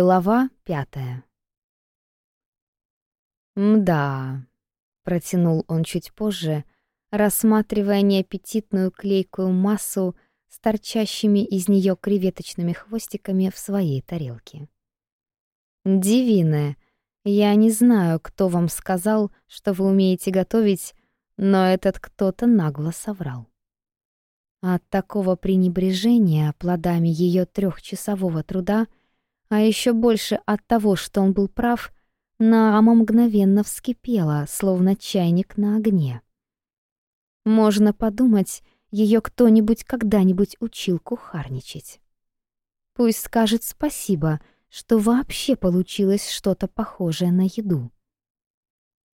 Глава пятая. «Мда», — протянул он чуть позже, рассматривая неаппетитную клейкую массу с торчащими из нее креветочными хвостиками в своей тарелке. «Дивиная, я не знаю, кто вам сказал, что вы умеете готовить, но этот кто-то нагло соврал». От такого пренебрежения плодами ее трехчасового труда — а еще больше от того, что он был прав, Наама мгновенно вскипела, словно чайник на огне. Можно подумать, ее кто-нибудь когда-нибудь учил кухарничать. Пусть скажет спасибо, что вообще получилось что-то похожее на еду.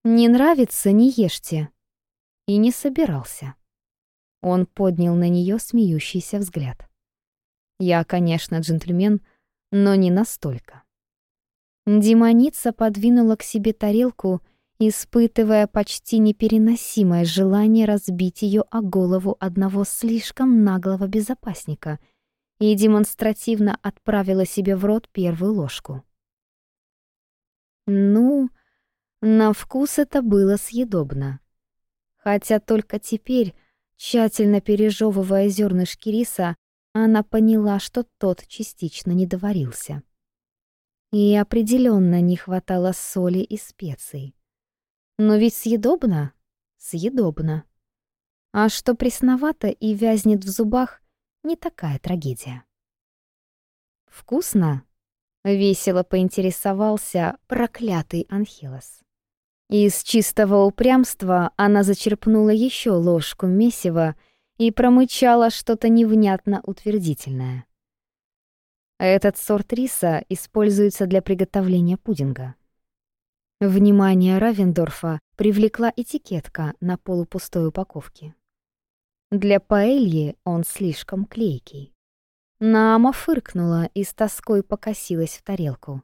«Не нравится — не ешьте!» И не собирался. Он поднял на нее смеющийся взгляд. «Я, конечно, джентльмен, — но не настолько. Демоница подвинула к себе тарелку, испытывая почти непереносимое желание разбить ее о голову одного слишком наглого безопасника и демонстративно отправила себе в рот первую ложку. Ну, на вкус это было съедобно. Хотя только теперь, тщательно пережевывая зернышки риса, она поняла, что тот частично не доварился. И определенно не хватало соли и специй. Но ведь съедобно? Съедобно. А что пресновато и вязнет в зубах, не такая трагедия. «Вкусно?» — весело поинтересовался проклятый Анхилос. Из чистого упрямства она зачерпнула еще ложку месива и промычала что-то невнятно утвердительное. Этот сорт риса используется для приготовления пудинга. Внимание Равендорфа привлекла этикетка на полупустой упаковке. Для паэльи он слишком клейкий. Наама фыркнула и с тоской покосилась в тарелку.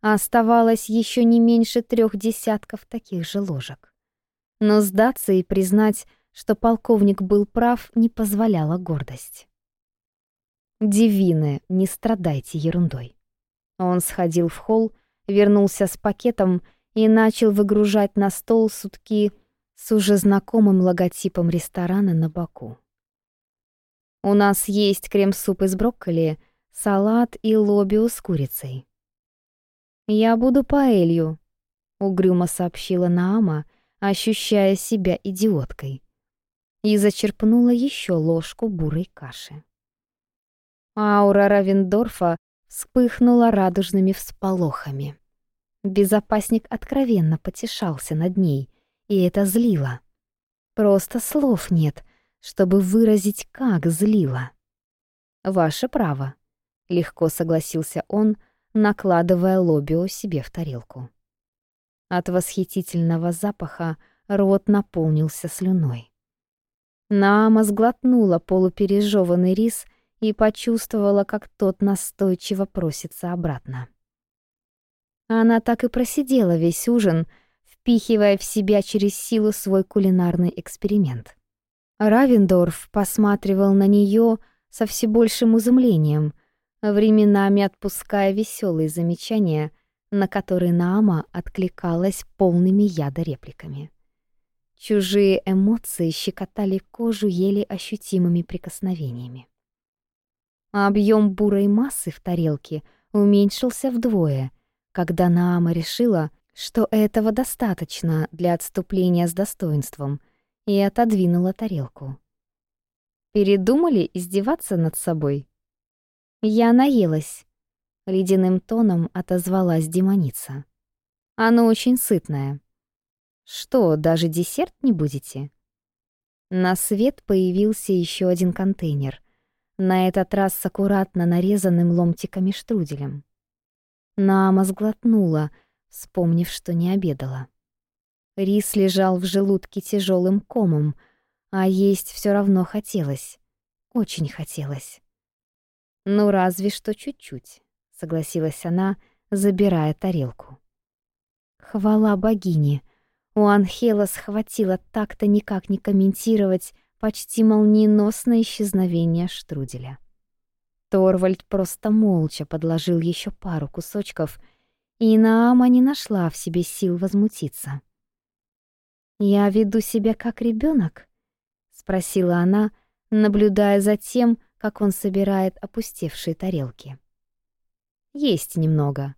Оставалось еще не меньше трех десятков таких же ложек. Но сдаться и признать, что полковник был прав, не позволяла гордость. «Дивины, не страдайте ерундой». Он сходил в холл, вернулся с пакетом и начал выгружать на стол сутки с уже знакомым логотипом ресторана на боку. «У нас есть крем-суп из брокколи, салат и лобио с курицей». «Я буду паэлью», — угрюмо сообщила Наама, ощущая себя идиоткой и зачерпнула еще ложку бурой каши. Аура Равендорфа вспыхнула радужными всполохами. Безопасник откровенно потешался над ней, и это злило. Просто слов нет, чтобы выразить, как злило. «Ваше право», — легко согласился он, накладывая лобио себе в тарелку. От восхитительного запаха рот наполнился слюной. Нама сглотнула полупережеванный рис и почувствовала, как тот настойчиво просится обратно. Она так и просидела весь ужин, впихивая в себя через силу свой кулинарный эксперимент. Равендорф посматривал на нее со все большим изумлением, временами отпуская веселые замечания, на которые Нама откликалась полными яда репликами. Чужие эмоции щекотали кожу еле ощутимыми прикосновениями. Объем бурой массы в тарелке уменьшился вдвое, когда Наама решила, что этого достаточно для отступления с достоинством, и отодвинула тарелку. Передумали издеваться над собой? «Я наелась», — ледяным тоном отозвалась демоница. «Оно очень сытное». Что, даже десерт не будете? На свет появился еще один контейнер, на этот раз с аккуратно нарезанным ломтиками штруделем. Нама сглотнула, вспомнив, что не обедала. Рис лежал в желудке тяжелым комом, а есть все равно хотелось. Очень хотелось. «Ну, разве что чуть-чуть», — согласилась она, забирая тарелку. «Хвала богине!» У Анхела схватило так-то никак не комментировать почти молниеносное исчезновение штруделя. Торвальд просто молча подложил еще пару кусочков, и Наама не нашла в себе сил возмутиться. «Я веду себя как ребенок? спросила она, наблюдая за тем, как он собирает опустевшие тарелки. «Есть немного,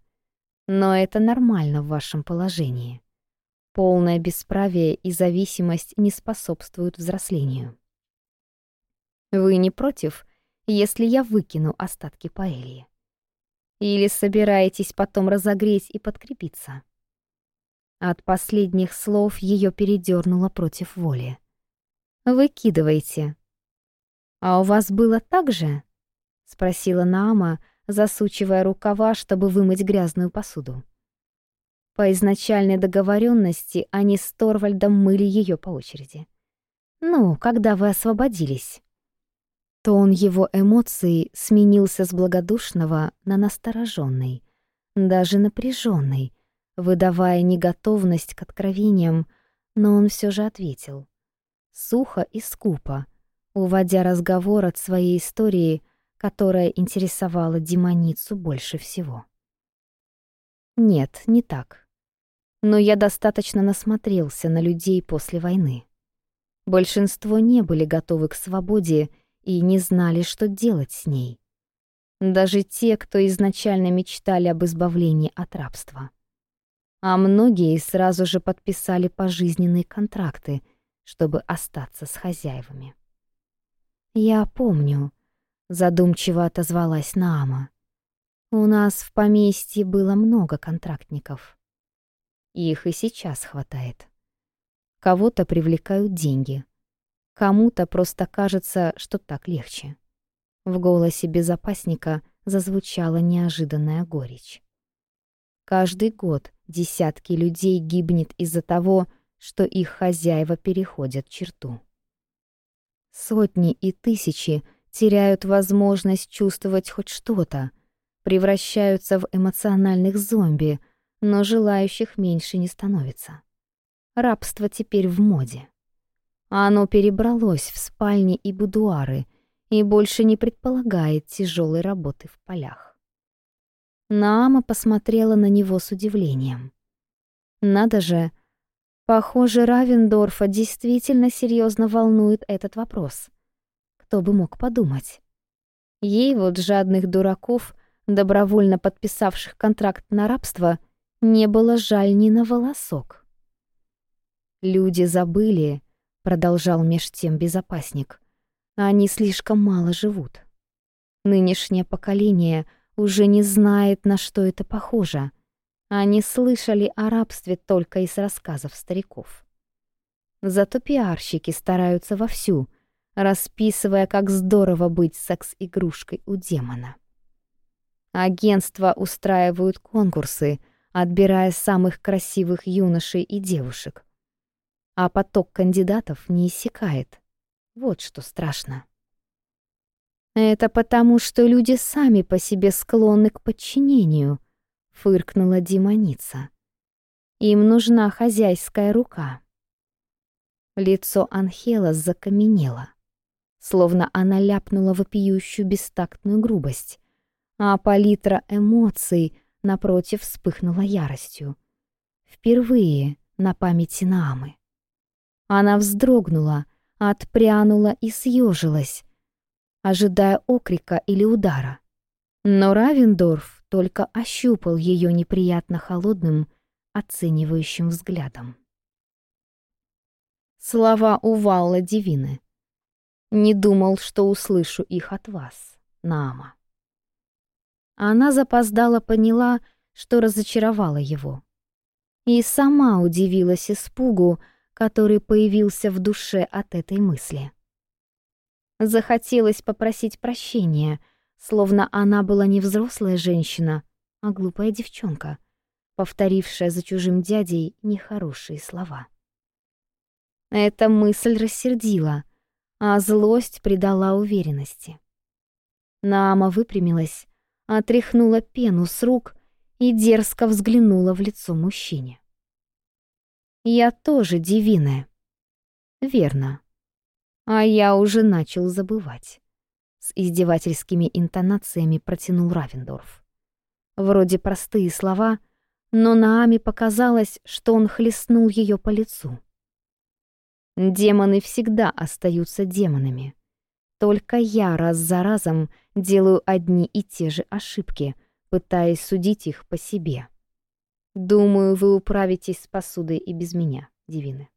но это нормально в вашем положении». Полное бесправие и зависимость не способствуют взрослению. Вы не против, если я выкину остатки паэльи? Или собираетесь потом разогреть и подкрепиться? От последних слов ее передернуло против воли. «Выкидывайте». «А у вас было так же?» — спросила Нама, засучивая рукава, чтобы вымыть грязную посуду. По изначальной договоренности они с Торвальдом мыли ее по очереди. «Ну, когда вы освободились?» Тон то его эмоций сменился с благодушного на настороженный, даже напряженный, выдавая неготовность к откровениям, но он все же ответил. Сухо и скупо, уводя разговор от своей истории, которая интересовала демоницу больше всего. «Нет, не так но я достаточно насмотрелся на людей после войны. Большинство не были готовы к свободе и не знали, что делать с ней. Даже те, кто изначально мечтали об избавлении от рабства. А многие сразу же подписали пожизненные контракты, чтобы остаться с хозяевами. «Я помню», — задумчиво отозвалась Наама. «У нас в поместье было много контрактников» и их и сейчас хватает. Кого-то привлекают деньги. Кому-то просто кажется, что так легче. В голосе безопасника зазвучала неожиданная горечь. Каждый год десятки людей гибнет из-за того, что их хозяева переходят черту. Сотни и тысячи теряют возможность чувствовать хоть что-то, превращаются в эмоциональных зомби — но желающих меньше не становится. Рабство теперь в моде. Оно перебралось в спальни и будуары и больше не предполагает тяжелой работы в полях. Наама посмотрела на него с удивлением. Надо же, похоже, Равендорфа действительно серьезно волнует этот вопрос. Кто бы мог подумать? Ей вот жадных дураков, добровольно подписавших контракт на рабство, не было жаль ни на волосок. «Люди забыли», — продолжал меж тем безопасник, — «они слишком мало живут. Нынешнее поколение уже не знает, на что это похоже. Они слышали о рабстве только из рассказов стариков. Зато пиарщики стараются вовсю, расписывая, как здорово быть секс-игрушкой у демона. Агентства устраивают конкурсы — отбирая самых красивых юношей и девушек. А поток кандидатов не иссякает. Вот что страшно. «Это потому, что люди сами по себе склонны к подчинению», — фыркнула демоница. «Им нужна хозяйская рука». Лицо Анхела закаменело, словно она ляпнула вопиющую бестактную грубость, а палитра эмоций — напротив, вспыхнула яростью. Впервые на памяти Наамы. Она вздрогнула, отпрянула и съежилась, ожидая окрика или удара. Но Равендорф только ощупал ее неприятно холодным, оценивающим взглядом. Слова Увалла Дивины. Не думал, что услышу их от вас, Нама а она запоздала поняла, что разочаровала его. И сама удивилась испугу, который появился в душе от этой мысли. Захотелось попросить прощения, словно она была не взрослая женщина, а глупая девчонка, повторившая за чужим дядей нехорошие слова. Эта мысль рассердила, а злость придала уверенности. Наама выпрямилась, отряхнула пену с рук и дерзко взглянула в лицо мужчине. «Я тоже дивиная». «Верно. А я уже начал забывать», — с издевательскими интонациями протянул Равендорф. Вроде простые слова, но Наами показалось, что он хлестнул ее по лицу. «Демоны всегда остаются демонами», только я раз за разом делаю одни и те же ошибки, пытаясь судить их по себе. Думаю, вы управитесь с посудой и без меня, Дивины.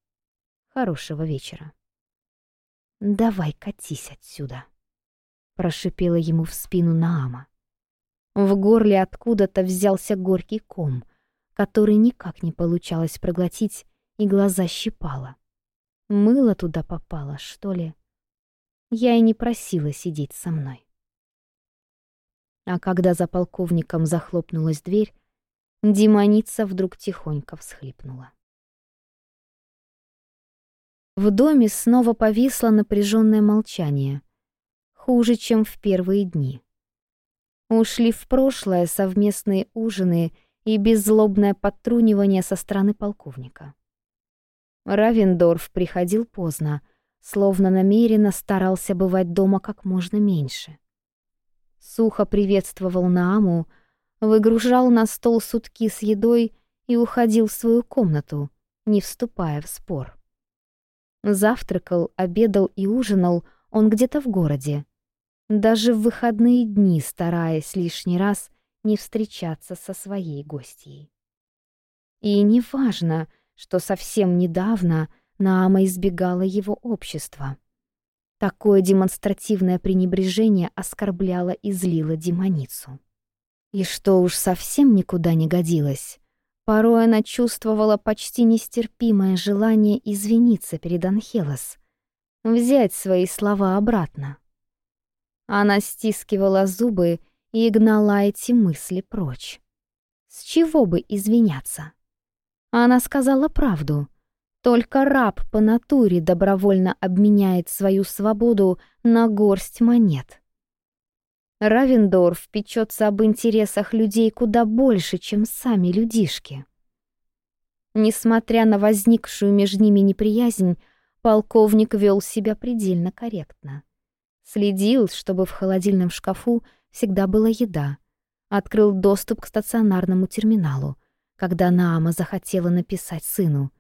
Хорошего вечера. «Давай катись отсюда», — прошипела ему в спину Наама. В горле откуда-то взялся горький ком, который никак не получалось проглотить, и глаза щипало. Мыло туда попало, что ли? — я и не просила сидеть со мной. А когда за полковником захлопнулась дверь, демоница вдруг тихонько всхлипнула. В доме снова повисло напряженное молчание. Хуже, чем в первые дни. Ушли в прошлое совместные ужины и беззлобное подтрунивание со стороны полковника. Равендорф приходил поздно, словно намеренно старался бывать дома как можно меньше. Сухо приветствовал Нааму, выгружал на стол сутки с едой и уходил в свою комнату, не вступая в спор. Завтракал, обедал и ужинал он где-то в городе, даже в выходные дни стараясь лишний раз не встречаться со своей гостьей. И неважно, что совсем недавно — Наама избегала его общества. Такое демонстративное пренебрежение оскорбляло и злило демоницу. И что уж совсем никуда не годилось, порой она чувствовала почти нестерпимое желание извиниться перед Анхелос, взять свои слова обратно. Она стискивала зубы и гнала эти мысли прочь. С чего бы извиняться? Она сказала правду — только раб по натуре добровольно обменяет свою свободу на горсть монет. Равендорф печется об интересах людей куда больше, чем сами людишки. Несмотря на возникшую между ними неприязнь, полковник вел себя предельно корректно. Следил, чтобы в холодильном шкафу всегда была еда. Открыл доступ к стационарному терминалу, когда Наама захотела написать сыну —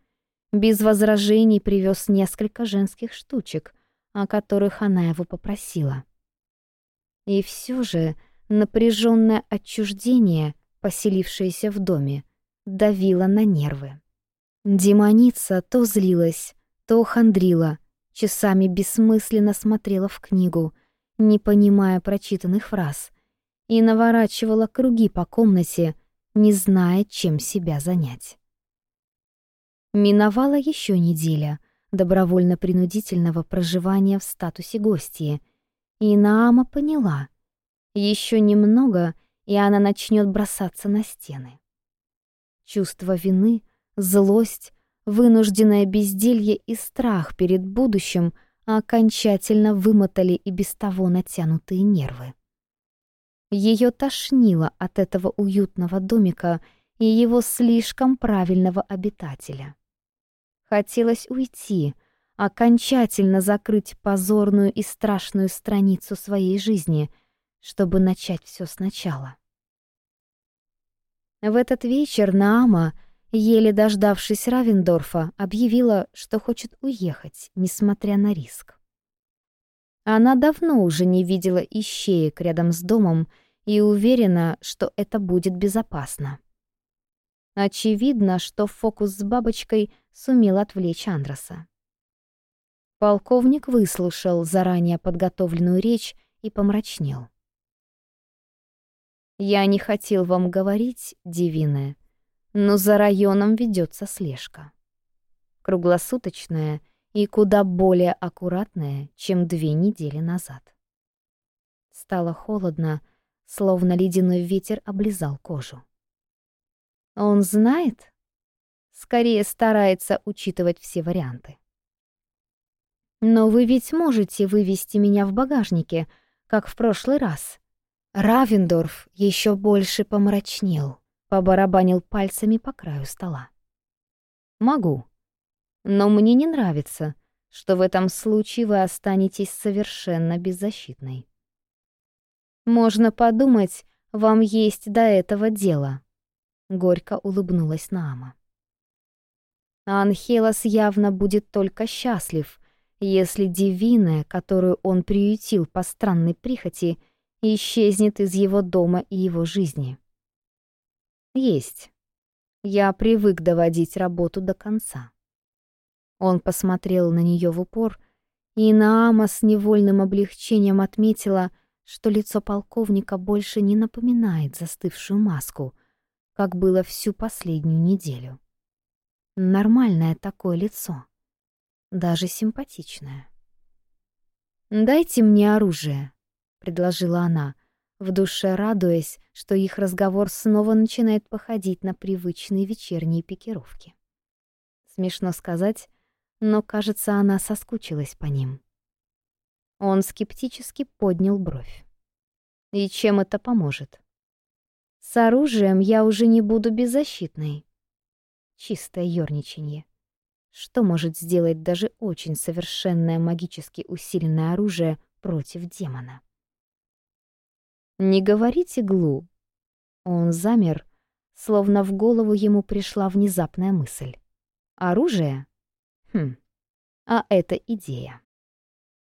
без возражений привез несколько женских штучек, о которых она его попросила. И все же напряженное отчуждение, поселившееся в доме, давило на нервы. Демоница то злилась, то хандрила, часами бессмысленно смотрела в книгу, не понимая прочитанных фраз, и наворачивала круги по комнате, не зная, чем себя занять. Миновала еще неделя добровольно-принудительного проживания в статусе гостья, и Наама поняла. Еще немного, и она начнет бросаться на стены. Чувство вины, злость, вынужденное безделье и страх перед будущим окончательно вымотали и без того натянутые нервы. Ее тошнило от этого уютного домика и его слишком правильного обитателя. Хотелось уйти, окончательно закрыть позорную и страшную страницу своей жизни, чтобы начать все сначала. В этот вечер Наама, еле дождавшись Равендорфа, объявила, что хочет уехать, несмотря на риск. Она давно уже не видела ищеек рядом с домом и уверена, что это будет безопасно. Очевидно, что фокус с бабочкой сумел отвлечь Андраса. Полковник выслушал заранее подготовленную речь и помрачнел. «Я не хотел вам говорить, Дивиная, но за районом ведется слежка. Круглосуточная и куда более аккуратная, чем две недели назад». Стало холодно, словно ледяной ветер облизал кожу. А он знает? Скорее старается учитывать все варианты. Но вы ведь можете вывести меня в багажнике, как в прошлый раз. Равендорф еще больше помрачнел, побарабанил пальцами по краю стола. Могу. Но мне не нравится, что в этом случае вы останетесь совершенно беззащитной. Можно подумать, вам есть до этого дело. Горько улыбнулась Нама. Анхелос явно будет только счастлив, если Дивина, которую он приютил по странной прихоти, исчезнет из его дома и его жизни. Есть. Я привык доводить работу до конца. Он посмотрел на нее в упор, и Наама с невольным облегчением отметила, что лицо полковника больше не напоминает застывшую маску — как было всю последнюю неделю. Нормальное такое лицо. Даже симпатичное. «Дайте мне оружие», — предложила она, в душе радуясь, что их разговор снова начинает походить на привычные вечерние пикировки. Смешно сказать, но, кажется, она соскучилась по ним. Он скептически поднял бровь. «И чем это поможет?» С оружием я уже не буду беззащитной. Чистое ёрничанье. Что может сделать даже очень совершенное магически усиленное оружие против демона? «Не говорите глу!» Он замер, словно в голову ему пришла внезапная мысль. «Оружие? Хм, а это идея!»